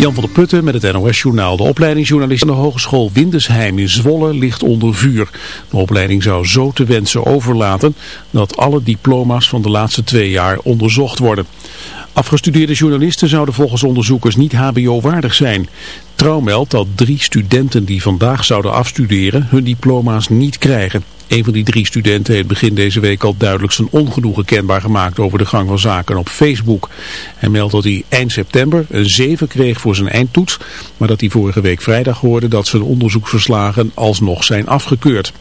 Jan van der Putten met het NOS-journaal. De opleidingsjournalist aan de Hogeschool Windesheim in Zwolle ligt onder vuur. De opleiding zou zo te wensen overlaten dat alle diploma's van de laatste twee jaar onderzocht worden. Afgestudeerde journalisten zouden volgens onderzoekers niet hbo-waardig zijn. Trouw meldt dat drie studenten die vandaag zouden afstuderen hun diploma's niet krijgen. Een van die drie studenten heeft begin deze week al duidelijk zijn ongenoegen kenbaar gemaakt over de gang van zaken op Facebook. Hij meldt dat hij eind september een 7 kreeg voor zijn eindtoets, maar dat hij vorige week vrijdag hoorde dat zijn onderzoeksverslagen alsnog zijn afgekeurd.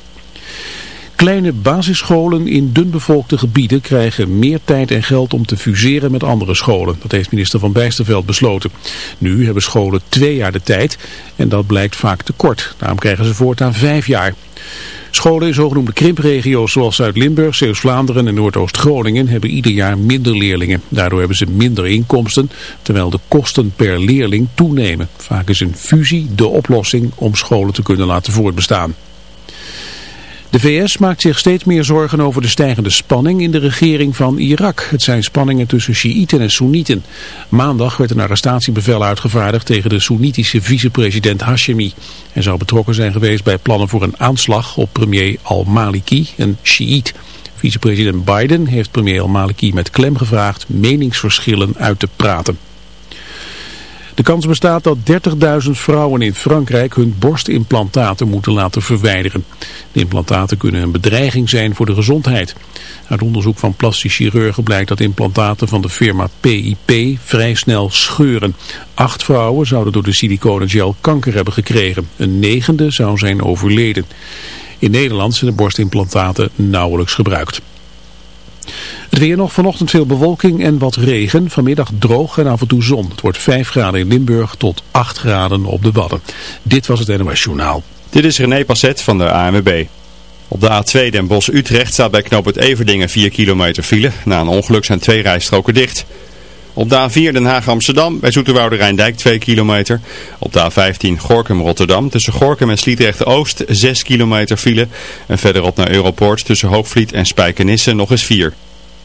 Kleine basisscholen in dunbevolkte gebieden krijgen meer tijd en geld om te fuseren met andere scholen. Dat heeft minister Van Bijsterveld besloten. Nu hebben scholen twee jaar de tijd en dat blijkt vaak te kort. Daarom krijgen ze voortaan vijf jaar. Scholen in zogenoemde krimpregio's zoals Zuid-Limburg, Zeeuws-Vlaanderen en Noordoost-Groningen hebben ieder jaar minder leerlingen. Daardoor hebben ze minder inkomsten, terwijl de kosten per leerling toenemen. Vaak is een fusie de oplossing om scholen te kunnen laten voortbestaan. De VS maakt zich steeds meer zorgen over de stijgende spanning in de regering van Irak. Het zijn spanningen tussen Sjiïten en Soenieten. Maandag werd een arrestatiebevel uitgevaardigd tegen de Soenitische vicepresident Hashemi. Hij zou betrokken zijn geweest bij plannen voor een aanslag op premier al-Maliki, een Sjiït. Vicepresident Biden heeft premier al-Maliki met klem gevraagd meningsverschillen uit te praten. De kans bestaat dat 30.000 vrouwen in Frankrijk hun borstimplantaten moeten laten verwijderen. De implantaten kunnen een bedreiging zijn voor de gezondheid. Uit onderzoek van plastisch chirurgen blijkt dat implantaten van de firma PIP vrij snel scheuren. Acht vrouwen zouden door de siliconengel kanker hebben gekregen. Een negende zou zijn overleden. In Nederland zijn de borstimplantaten nauwelijks gebruikt. Weer nog vanochtend veel bewolking en wat regen. Vanmiddag droog en af en toe zon. Het wordt 5 graden in Limburg tot 8 graden op de Wadden. Dit was het NOS Journaal. Dit is René Passet van de ANWB. Op de A2 Den Bosch-Utrecht staat bij knoop het Everdingen 4 kilometer file. Na een ongeluk zijn twee rijstroken dicht. Op de A4 Den Haag-Amsterdam bij Zoeterwoude Rijndijk 2 kilometer. Op de A15 Gorkum-Rotterdam tussen Gorkum en Sliedrecht-Oost 6 kilometer file. En verderop naar Europoort tussen Hoogvliet en Spijkenisse nog eens 4.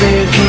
there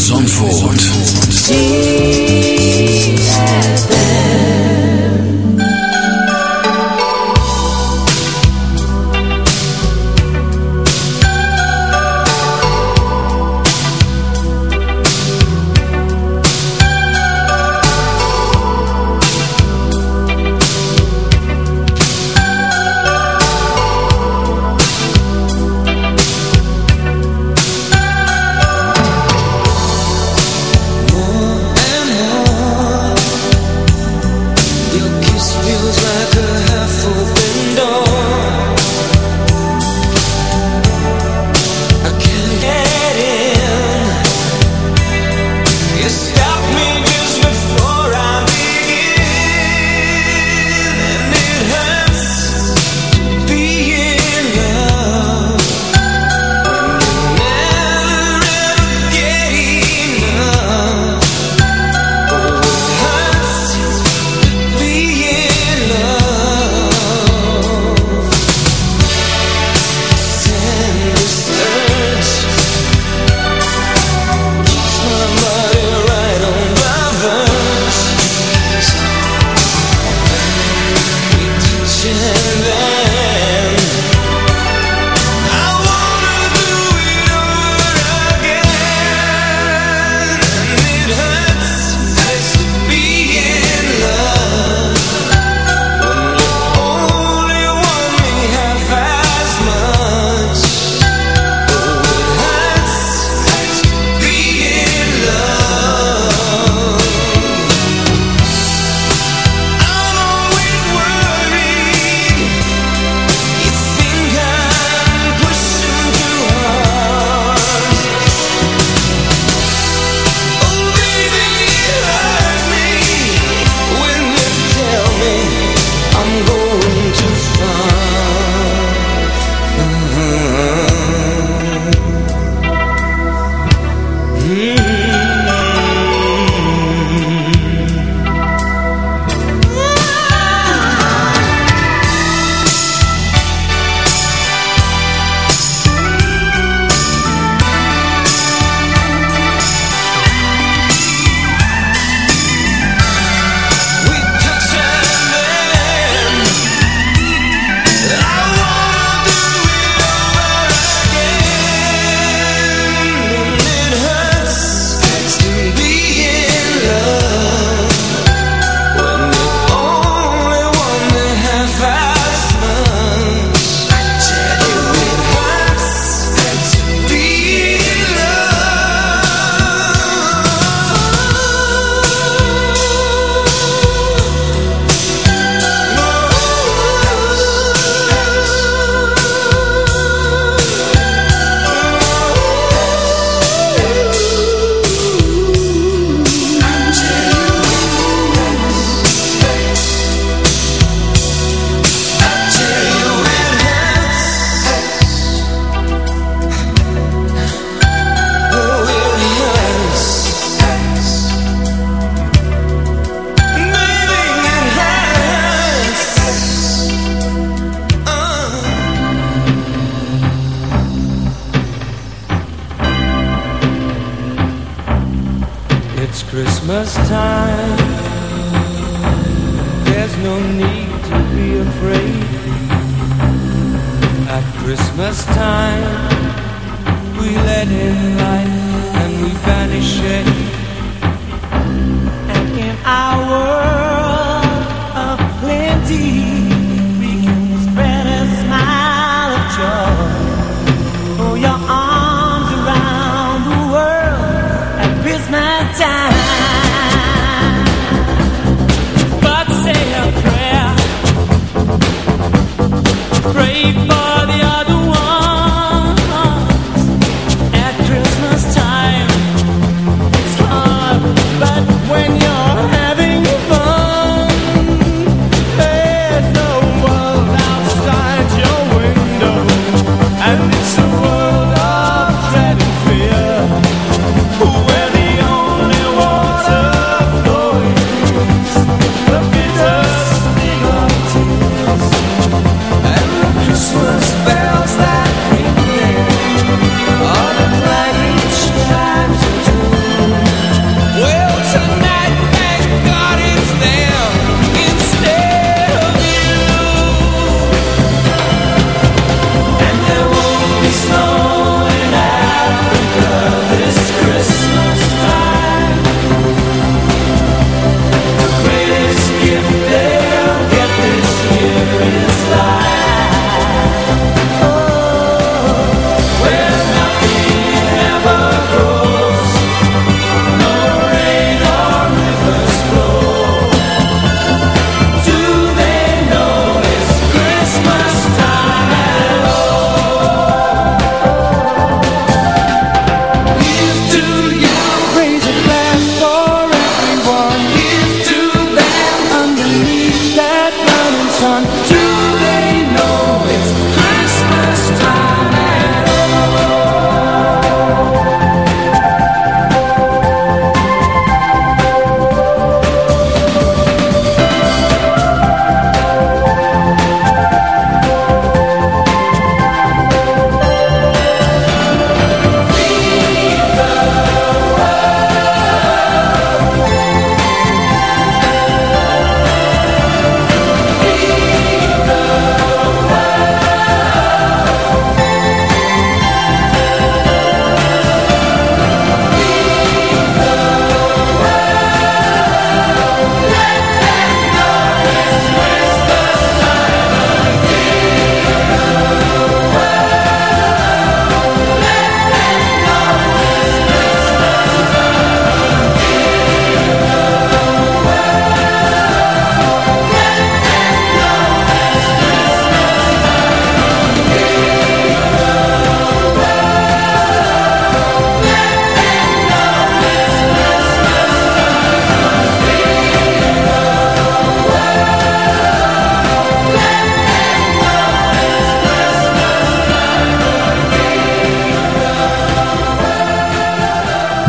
Zandvoort.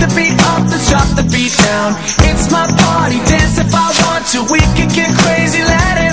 The beat up. Let's drop the beat down. It's my party. Dance if I want to. We can get crazy. Let it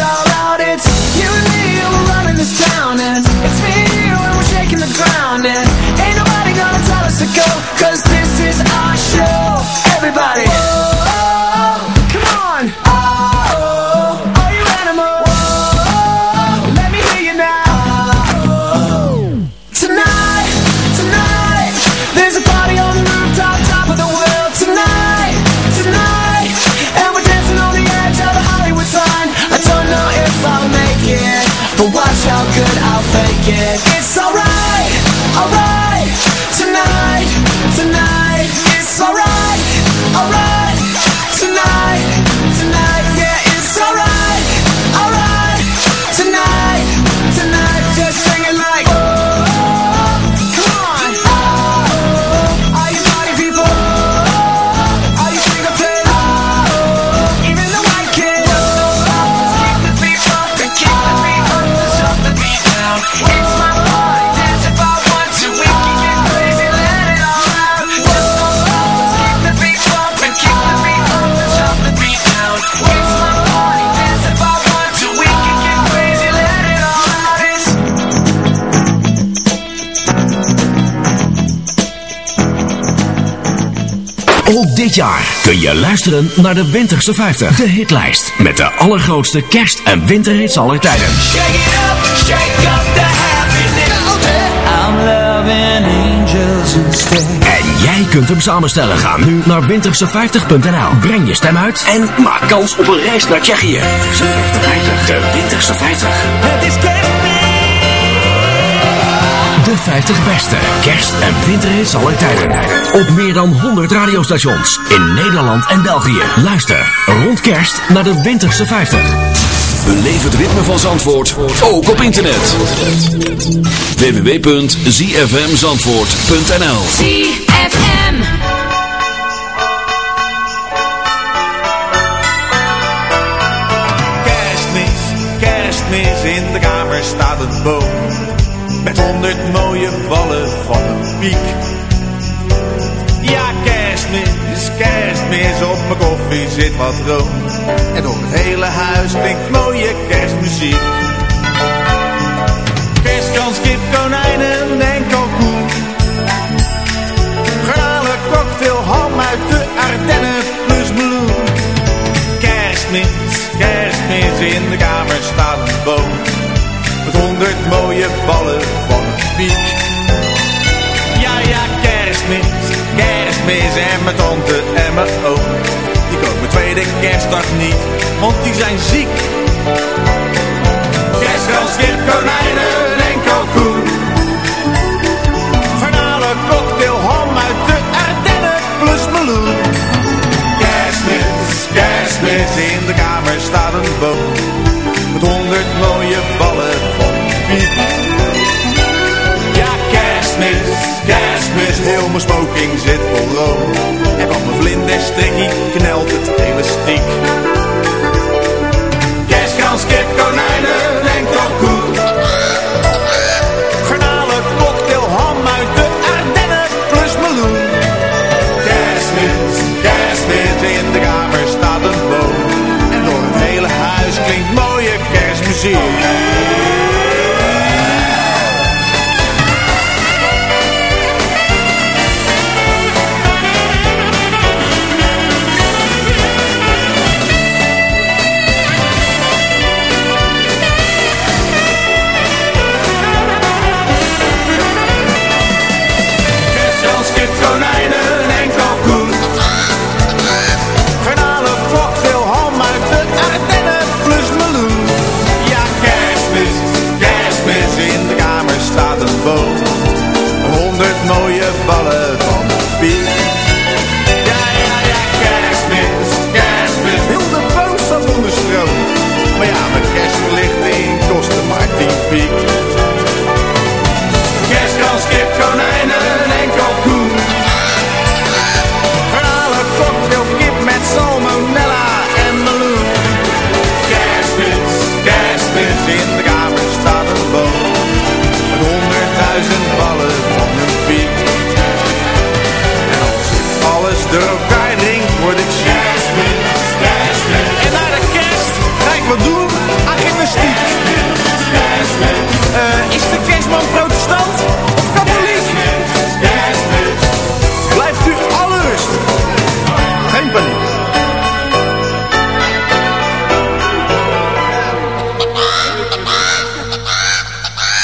dit jaar kun je luisteren naar de Winterse 50. De hitlijst met de allergrootste kerst- en winterhits aller tijden. Shake it up, shake up the happiness. I'm loving angels instead. En jij kunt hem samenstellen. Ga nu naar winterse50.nl. Breng je stem uit en maak kans op een reis naar Tsjechië. De Winterse 50. Het is kerstmis. De 50 beste kerst- en winterhits aller tijden. Op meer dan 100 radiostations in Nederland en België. Luister rond kerst naar de Winterse 50. Beleef het ritme van Zandvoort, ook op internet. www.zfmzandvoort.nl ZFM. Kerstmis, kerstmis, in de kamer staat een boom. Met honderd mooie ballen van een piek. Ja, kerstmis, kerstmis, op mijn koffie zit wat room. En door het hele huis klinkt mooie kerstmuziek. Kerstkans, kip, konijnen en kalkoen. Garnalen, cocktail, ham uit de Ardennen plus meloen. Kerstmis, kerstmis, in de kamer staat een boom. Honderd mooie ballen van een piek. Ja, ja, kerstmis, kerstmis en mijn tante en mijn oom. Die komen tweede kerstdag niet, want die zijn ziek. Kerstkans, kip, konijnen en kalkoen. Garnalen, cocktail, ham uit de Ardennen plus meloen. Kerstmis, kerstmis, in de kamer staat een boom. Met honderd mooie ballen smoking zit vol room. En van mijn vlinderstrikkie knelt het elastiek. Kerstkans, kip, konijnen en kalkoen. Garnalen, cocktail, ham uit de Ardennen plus meloen. Kerstmis, kerstmis, in de kamer staat een boom. En door het hele huis klinkt mooie kerstmuziek.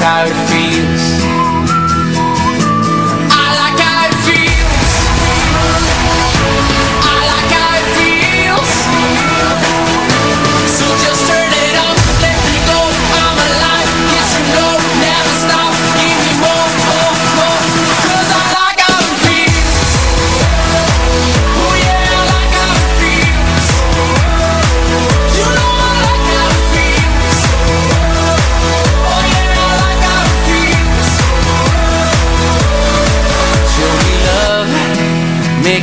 I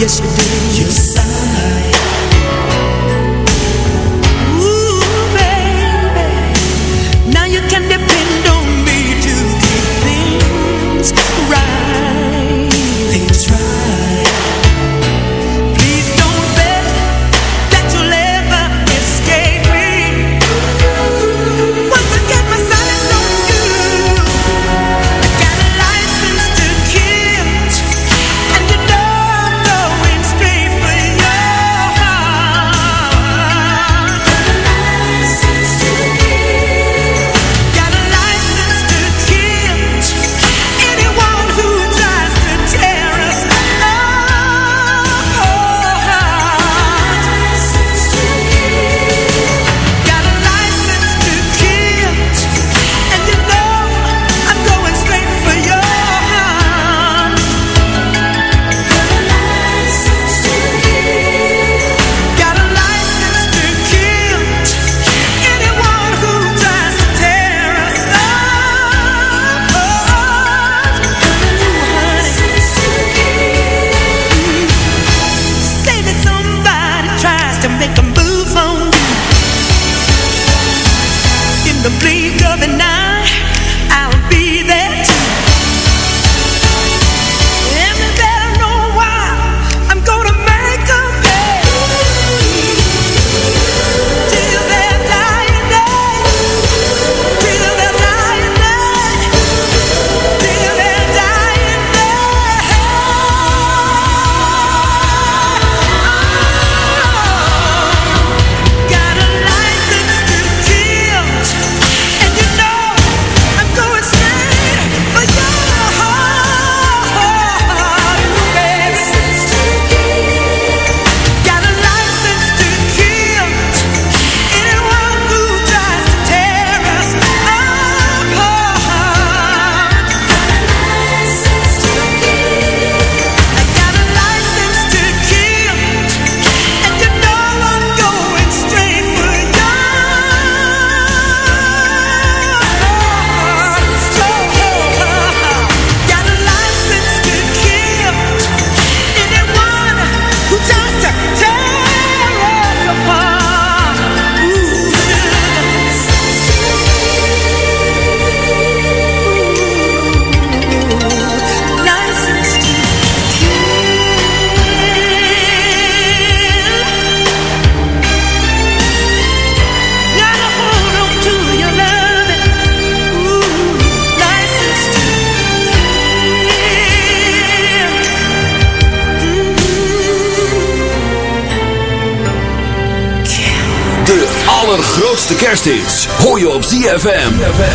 yes ZFM.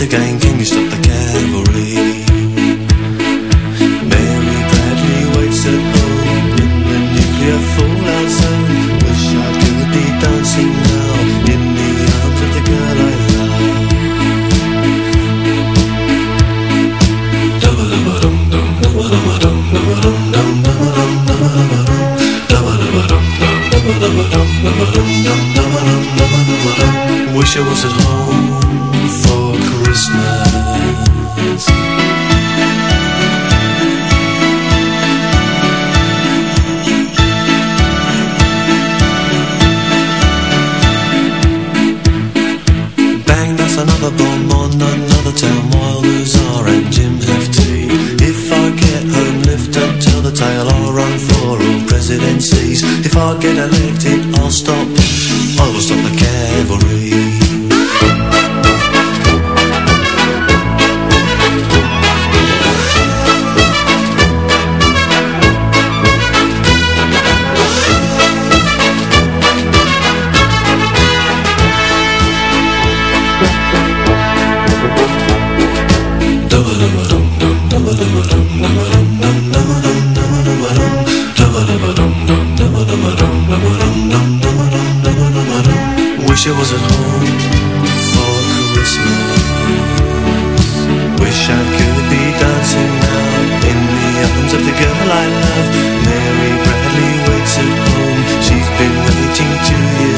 Again. gain girl I love Mary Bradley waits at home She's been waiting two years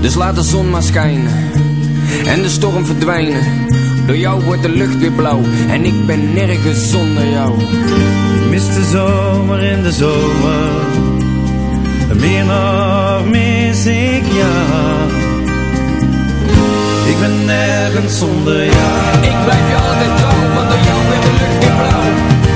Dus laat de zon maar schijnen en de storm verdwijnen. Door jou wordt de lucht weer blauw en ik ben nergens zonder jou. Ik mis de zomer in de zomer. Meer nog mis ik jou. Ik ben nergens zonder jou. Ik blijf je altijd trouw, want door jou werd de lucht weer blauw.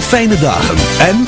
Fijne dagen. En...